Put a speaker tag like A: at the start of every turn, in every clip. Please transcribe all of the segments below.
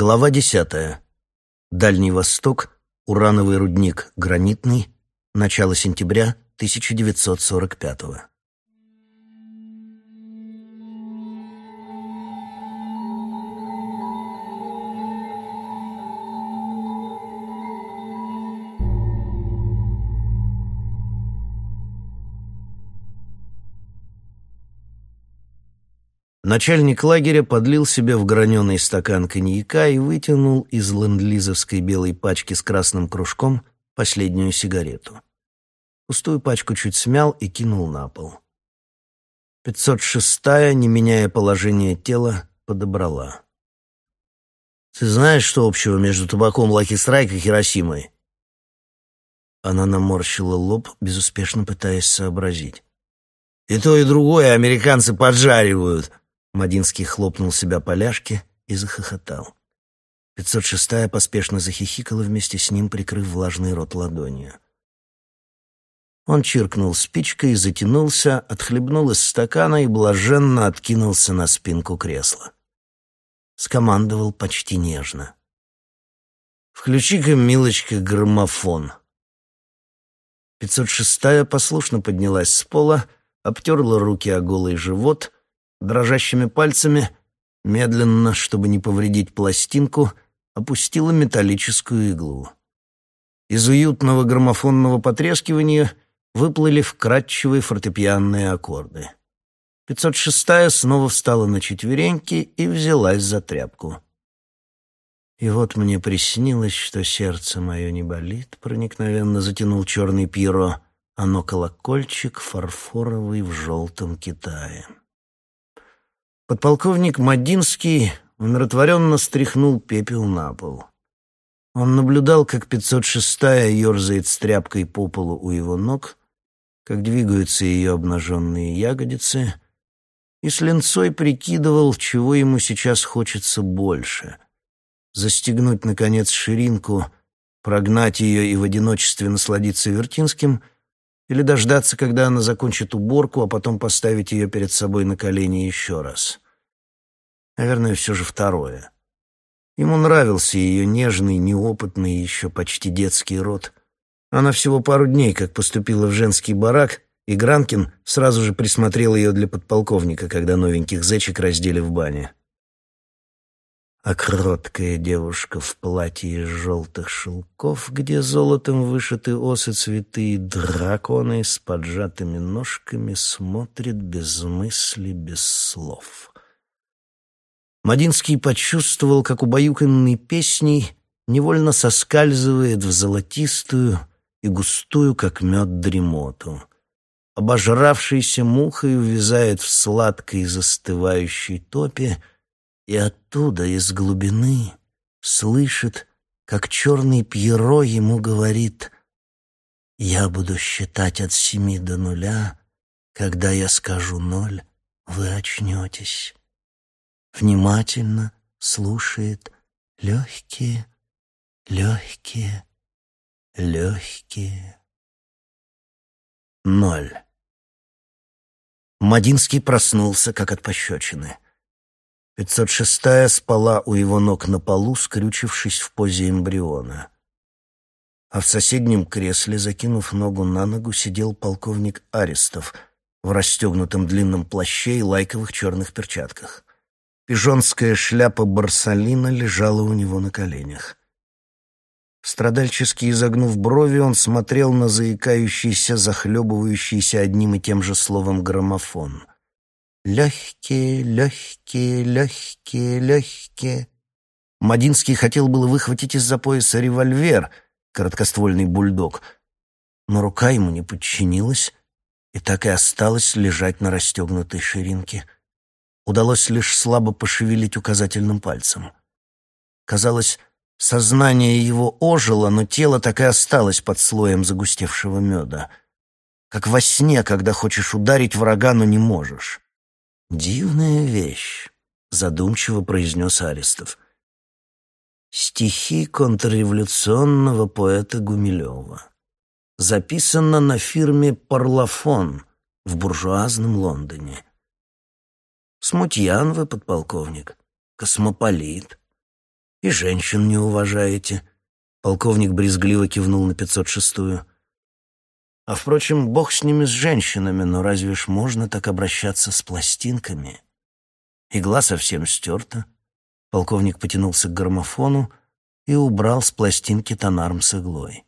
A: Глава десятая. Дальний Восток, урановый рудник «Гранитный», начало сентября 1945 Начальник лагеря подлил себе в граненый стакан коньяка и вытянул из ленд-лизовской белой пачки с красным кружком последнюю сигарету. Пустую пачку чуть смял и кинул на пол. 506-я, не меняя положение тела, подобрала. «Ты знаешь, что общего между табаком Лаки Страйк и Хиросимой?» Она наморщила лоб, безуспешно пытаясь сообразить. «И то, и другое американцы поджаривают», Мадинский хлопнул себя по ляжке и захохотал. 506-я поспешно захихикала вместе с ним, прикрыв влажный рот ладонью. Он чиркнул спичкой, затянулся, отхлебнул из стакана и блаженно откинулся на спинку кресла. Скомандовал почти нежно. «Включи-ка, милочка, граммофон». 506-я послушно поднялась с пола, обтерла руки о голый живот — Дрожащими пальцами, медленно, чтобы не повредить пластинку, опустила металлическую иглу. Из уютного граммофонного потрескивания выплыли вкрадчивые фортепианные аккорды. 506-я снова встала на четвереньки и взялась за тряпку. И вот мне приснилось, что сердце мое не болит, проникновенно затянул черный пиро, оно колокольчик фарфоровый в желтом Китае. Подполковник Мадинский умиротворенно стряхнул пепел на пол. Он наблюдал, как 506-я ерзает с тряпкой по полу у его ног, как двигаются ее обнаженные ягодицы, и с ленцой прикидывал, чего ему сейчас хочется больше — застегнуть, наконец, ширинку, прогнать ее и в одиночестве насладиться Вертинским — или дождаться, когда она закончит уборку, а потом поставить ее перед собой на колени еще раз. Наверное, все же второе. Ему нравился ее нежный, неопытный, еще почти детский рот. Она всего пару дней как поступила в женский барак, и Гранкин сразу же присмотрел ее для подполковника, когда новеньких зечек раздели в бане. А кроткая девушка в платье из желтых шелков, где золотом вышиты осы цветы и драконы с поджатыми ножками смотрит без мысли, без слов. Мадинский почувствовал, как убаюканный песней невольно соскальзывает в золотистую и густую, как мед, дремоту. Обожравшийся мухой увязает в сладкой застывающей топе, и оттуда, из глубины, слышит, как черный Пьеро ему говорит «Я буду считать от семи до нуля, когда я скажу ноль, вы очнетесь» внимательно слушает легкие, легкие, легкие. Ноль. Мадинский проснулся, как от пощечины. 506-я спала у его ног на полу, скрючившись в позе эмбриона. А в соседнем кресле, закинув ногу на ногу, сидел полковник Арестов в расстегнутом длинном плаще и лайковых черных перчатках. Пижонская шляпа Барсалина лежала у него на коленях. Страдальчески изогнув брови, он смотрел на заикающийся, захлебывающийся одним и тем же словом граммофон. «Легкие, легкие, легкие, легкие». Мадинский хотел было выхватить из-за пояса револьвер, короткоствольный бульдог, но рука ему не подчинилась и так и осталась лежать на расстегнутой ширинке — удалось лишь слабо пошевелить указательным пальцем. Казалось, сознание его ожило, но тело так и осталось под слоем загустевшего меда. Как во сне, когда хочешь ударить врага, но не можешь. «Дивная вещь», — задумчиво произнес Арестов. «Стихи контрреволюционного поэта Гумилева. Записано на фирме «Парлафон» в буржуазном Лондоне. Смутьян вы, подполковник, космополит. И женщин не уважаете. Полковник брезгливо кивнул на 506-ю. А, впрочем, бог с ними, с женщинами, но разве ж можно так обращаться с пластинками? Игла совсем стерта. Полковник потянулся к гармофону и убрал с пластинки тонарм с иглой.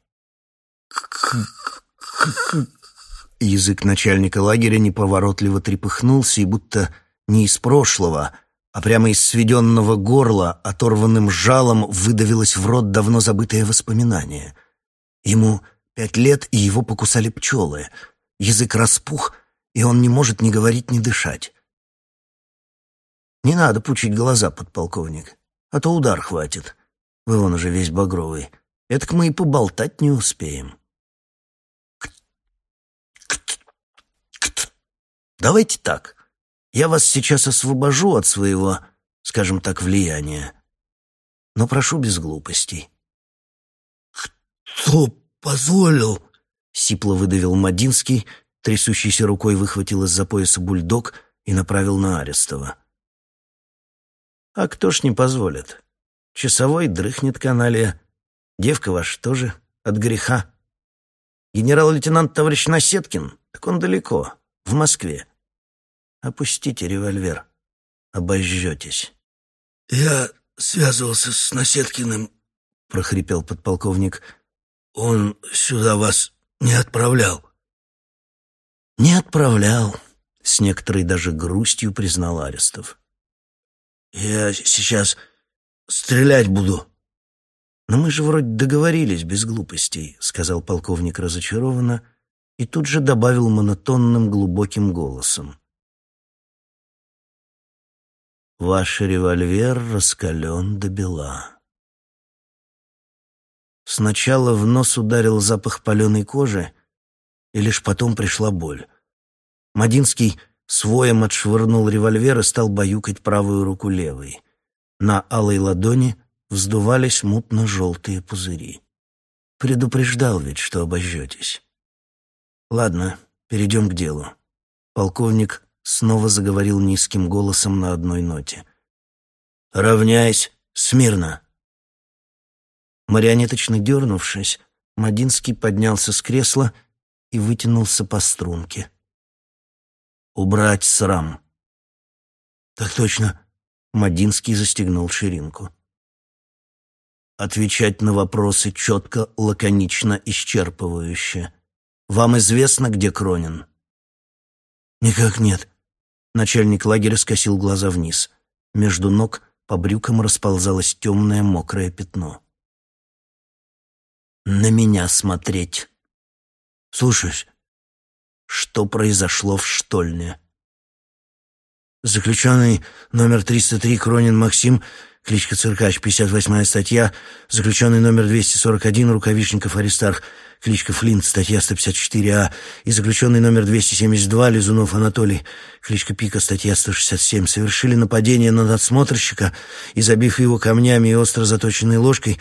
A: Язык начальника лагеря неповоротливо трепыхнулся и будто не из прошлого, а прямо из сведенного горла оторванным жалом выдавилось в рот давно забытое воспоминание. Ему пять лет, и его покусали пчелы. Язык распух, и он не может ни говорить, ни дышать. Не надо пучить глаза, подполковник, а то удар хватит. Вы вон уже весь багровый. Это мы и поболтать не успеем. Давайте так. Я вас сейчас освобожу от своего, скажем так, влияния. Но прошу без глупостей.
B: «Кто позволил?»
A: — сипло выдавил Мадинский, трясущейся рукой выхватил из-за пояса бульдог и направил на Арестова. «А кто ж не позволит? Часовой дрыхнет каналия. Девка ваша тоже от греха. Генерал-лейтенант товарищ Насеткин, так он далеко, в Москве. Опустите револьвер. Обожжетесь.
B: «Я связывался с Насеткиным», — прохрипел подполковник. «Он сюда вас не отправлял».
A: «Не отправлял», — с некоторой даже грустью признал Арестов.
B: «Я сейчас стрелять буду».
A: «Но мы же вроде договорились без глупостей», — сказал полковник разочарованно и тут же добавил монотонным глубоким голосом. Ваш револьвер раскален до бела. Сначала в нос ударил запах паленой кожи, и лишь потом пришла боль. Мадинский своем отшвырнул револьвер и стал баюкать правую руку левой. На алой ладони вздувались мутно-желтые пузыри. Предупреждал ведь, что обожжетесь. Ладно, перейдем к делу. Полковник снова заговорил низким голосом на одной ноте. «Равняйся! Смирно!» Марионеточно дернувшись, Мадинский поднялся с кресла и вытянулся по струнке. «Убрать срам!»
B: «Так точно!»
A: Мадинский застегнул ширинку. «Отвечать на вопросы четко, лаконично, исчерпывающе. Вам известно, где Кронин?»
B: «Никак нет.
A: Начальник лагеря скосил глаза вниз. Между ног по брюкам расползалось темное мокрое пятно. «На меня смотреть!»
B: «Слушаюсь!»
A: «Что произошло в штольне?»
B: Заключенный номер 303 Кронин Максим кличка Циркач, 58 статья, заключенный номер 241, Рукавишников Аристарх, кличка Флинт, статья 154А, и заключенный номер 272, Лизунов Анатолий, кличка Пика, статья 167, совершили нападение на надсмотрщика и, забив его камнями и остро заточенной ложкой,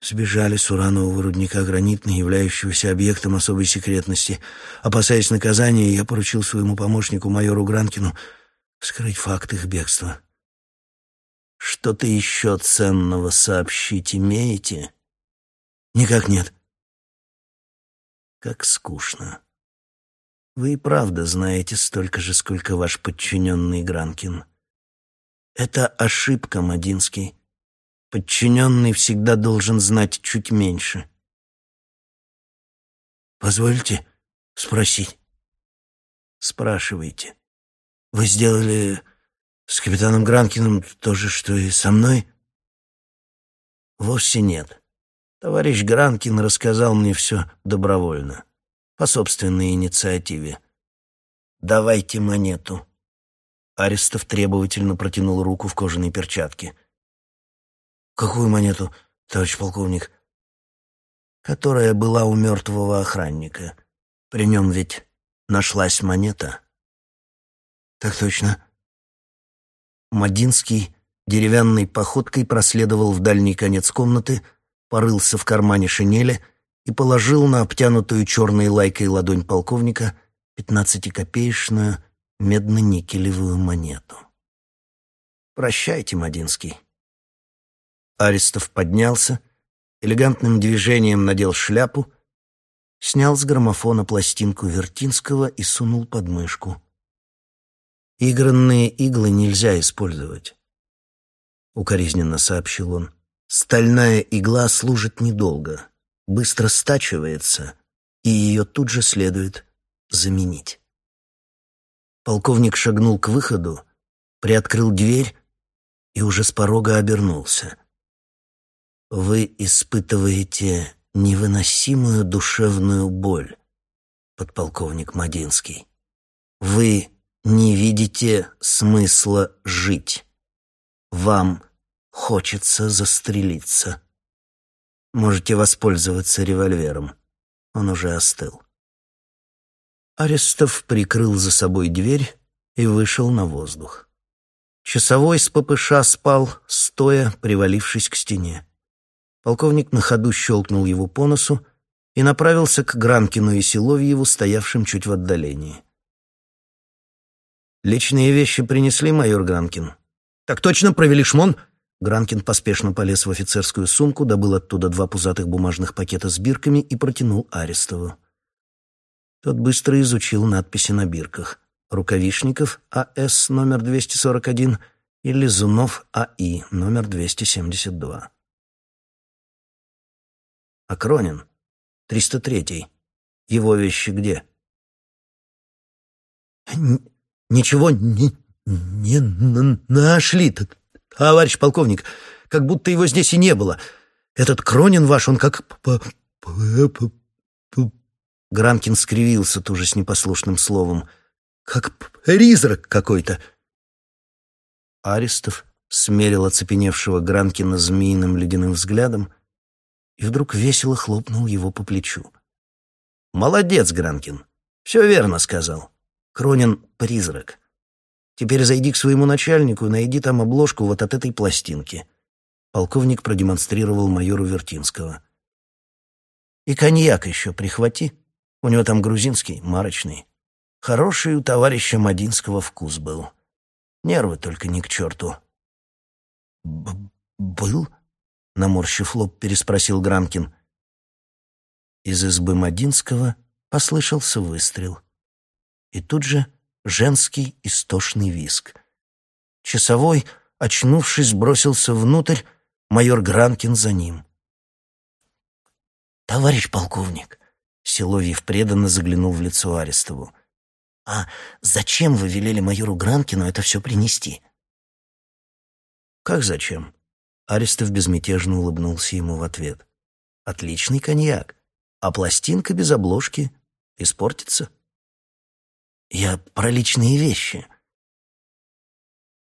B: сбежали с уранового рудника гранитный, являющегося объектом особой секретности. Опасаясь наказания, я поручил своему помощнику майору Гранкину скрыть факт их бегства.
A: Что-то еще ценного сообщить имеете?
B: Никак нет.
A: Как скучно. Вы и правда знаете столько же, сколько ваш подчиненный Гранкин. Это ошибка, Мадинский. Подчиненный всегда должен знать чуть меньше.
B: Позвольте спросить.
A: Спрашивайте.
B: Вы сделали с капитаном Гранкиным то же, что и со мной?
A: Вовсе нет. Товарищ Гранкин рассказал мне все добровольно, по собственной инициативе. Давайте монету. Арестов требовательно протянул руку в кожаной перчатке.
B: Какую монету, товарищ полковник?
A: Которая была у мертвого охранника. При нем ведь нашлась монета.
B: Так точно.
A: Мадинский деревянной походкой проследовал в дальний конец комнаты, порылся в кармане шинели и положил на обтянутую черной лайкой ладонь полковника пятнадцатикопеечную медно-никелевую монету. «Прощайте, Мадинский. Аристов поднялся, элегантным движением надел шляпу, снял с граммофона пластинку Вертинского и сунул под мышку. «Игранные иглы нельзя использовать», — укоризненно сообщил он. «Стальная игла служит недолго, быстро стачивается, и ее тут же следует заменить». Полковник шагнул к выходу, приоткрыл дверь и уже с порога обернулся. «Вы испытываете невыносимую душевную боль, подполковник Мадинский. Вы не видите смысла жить. Вам хочется застрелиться. Можете воспользоваться револьвером. Он уже остыл. Арестов прикрыл за собой дверь и вышел на воздух. Часовой с ППШ спал, стоя, привалившись к стене. Полковник на ходу щелкнул его по носу и направился к Гранкину и Силовьеву, стоявшим чуть в отдалении. «Личные вещи принесли, майор Гранкин?» «Так точно, провели шмон!» Гранкин поспешно полез в офицерскую сумку, добыл оттуда два пузатых бумажных пакета с бирками и протянул Арестову. Тот быстро изучил надписи на бирках. Рукавишников А.С. номер 241 и Лизунов А.И. номер 272. Акронин, 303. Его вещи где? «Ничего не, не нашли, товарищ полковник, как будто его здесь и не было. Этот Кронин ваш, он как...» Гранкин скривился тоже с непослушным словом. «Как призрак какой-то!» Аристов смерил оцепеневшего Гранкина змеиным ледяным взглядом и вдруг весело хлопнул его по плечу. «Молодец, Гранкин! Все верно сказал. Кронин — призрак. Теперь зайди к своему начальнику и найди там обложку вот от этой пластинки». Полковник продемонстрировал майору Вертинского. «И коньяк еще прихвати. У него там грузинский, марочный. Хороший у товарища Мадинского вкус был. Нервы только не к черту». Б «Был?» — наморщив лоб, переспросил Гранкин. Из избы Мадинского послышался выстрел — и тут же женский истошный виск. Часовой, очнувшись, бросился внутрь, майор Гранкин за ним. «Товарищ полковник», — Силовьев преданно заглянул в лицо Арестову, «а зачем вы велели майору Гранкину это все принести?» «Как зачем?» Арестов безмятежно улыбнулся ему в ответ. «Отличный коньяк, а пластинка без обложки испортится». Я про личные вещи.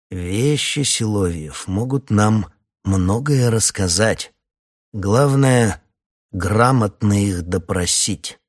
A: Вещи Силовьев могут нам многое рассказать. Главное — грамотно их допросить.